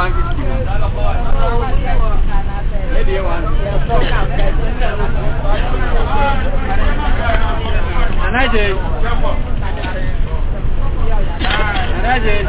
one fifty. Lady one. Nanaje. Nanaje.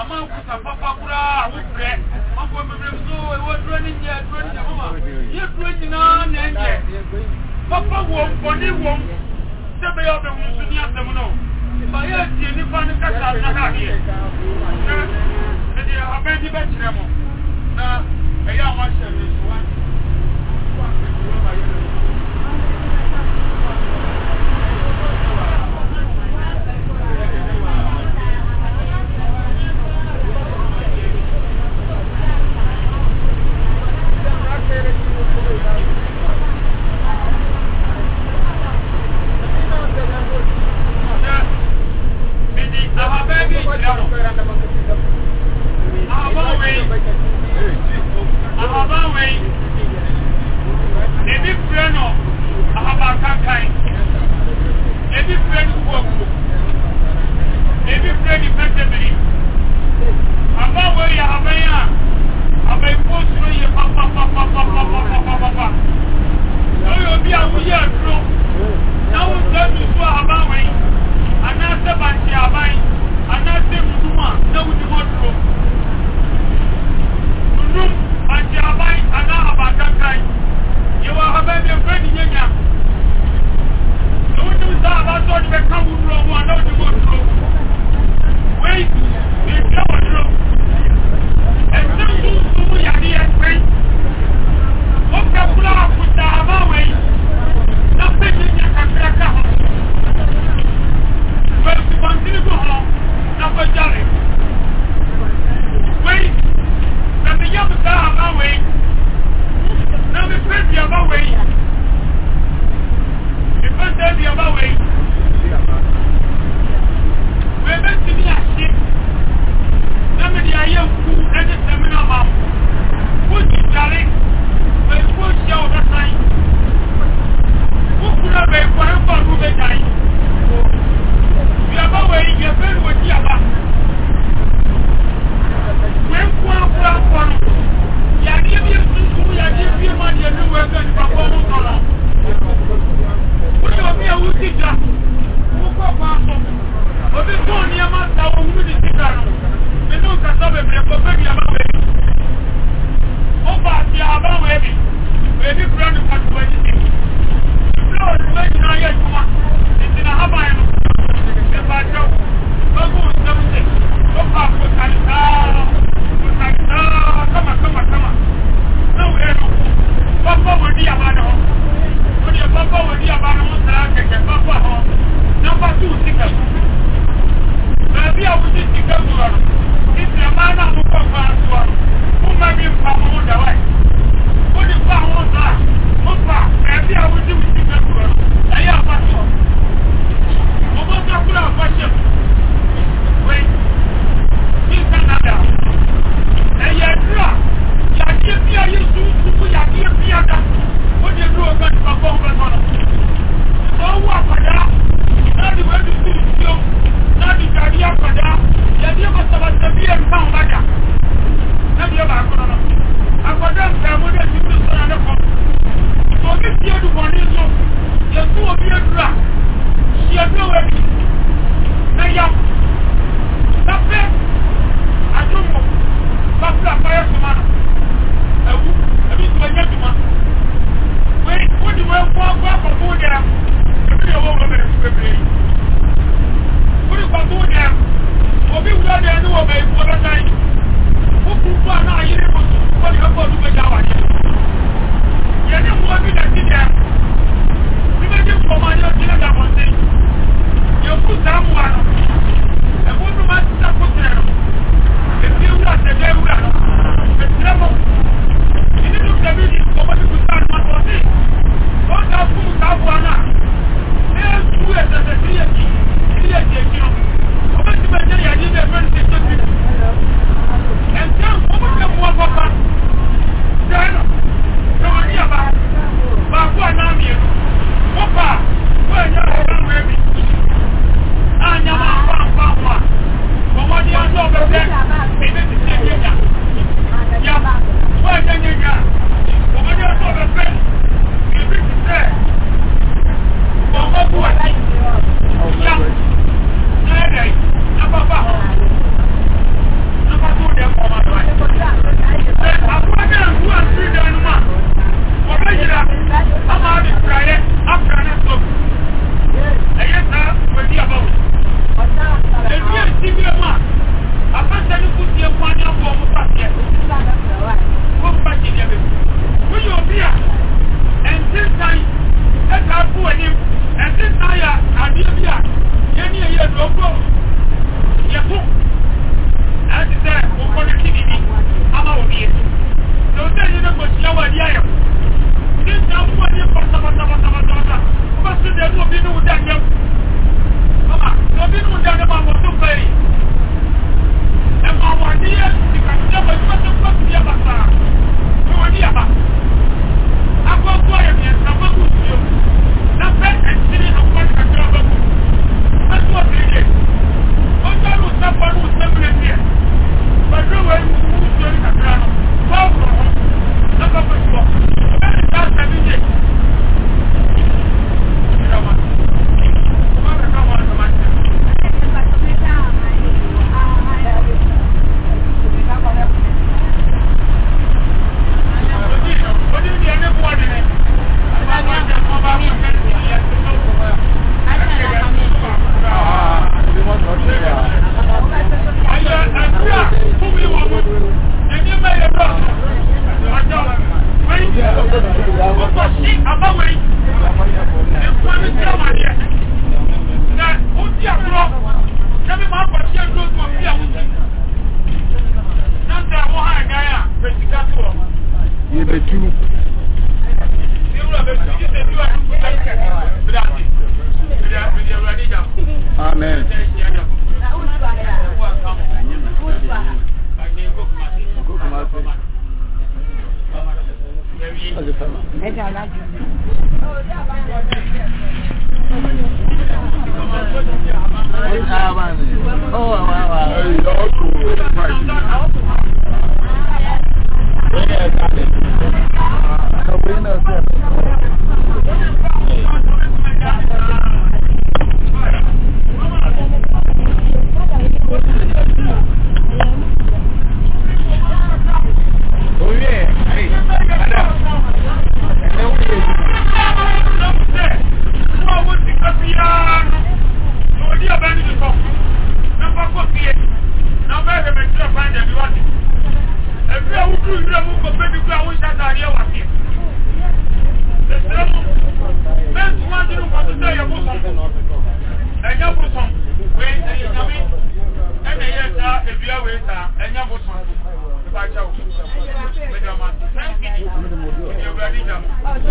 amankusa papa koraa ahokorɛ mako bebree so ɛwɔ duro ne nyɛ duro ne nyɛ mama yɛ duro nyinaa na ɛnyɛ papa wɔ bɔne wɔm sɛ bɛyɛ ɔbɛhu so ne asɛm no ma yɛ atie nipa ne kasa na hadeɛ na ɛdeɛ abɛn bi bɛkyerɛ mo na ɛyɛ a wahyɛ me so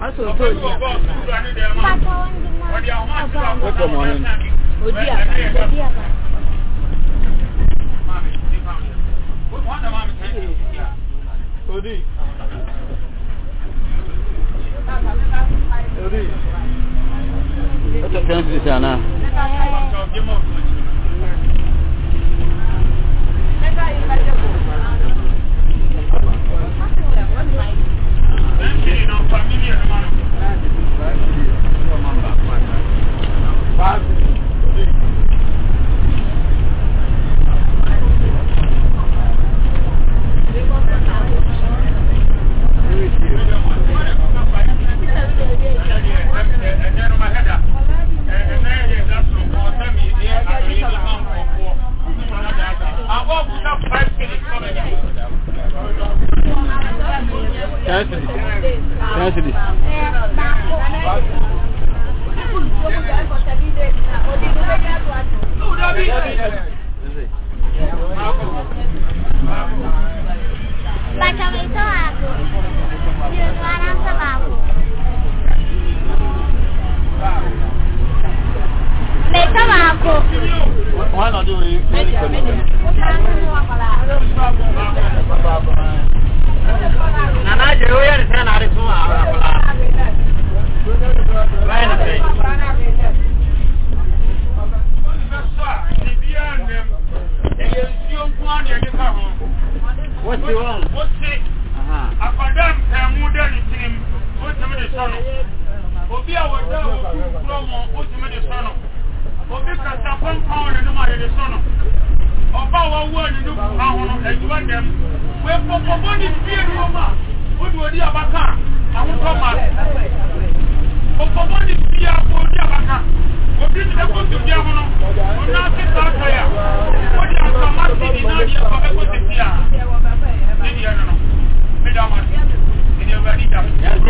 Aso ojú Cassidy. Facciamo il toaco. Io sono a Sabavo. Metto l'aco. Wọ́n náà dé orí ìpínlẹ̀ ìpínlẹ̀. Nana jẹ́ ó yẹ́rì sẹ́nà rí fún àwọn àpọ̀lá. Báyìí nà fẹ́. Wọ́n ti wọ́n. Wọ́n ti àpàdá ẹ̀mú dẹ́ni tìrìm ó ti mí di sọ́nù. Òbí àwọ̀dá òkú kúrọ̀ wọn ó ti mí di sọ́nù obi kasa pɔnkɔ ɔne no ma yɛde so no ɔba a wawu ɔne no ahono adwuma dɛm wɔpɔpɔbɔ ne fie no ma wode odi abaka ahotɔ ma pɔpɔbɔ ne fie a odi abaka obi to koto bi ahono ɔna ase saa tɔ ya wode asama si ne na deɛ kɔ bɛkɔ sɛ fie a ne deɛ no no meda ma ɛdeɛ awurade da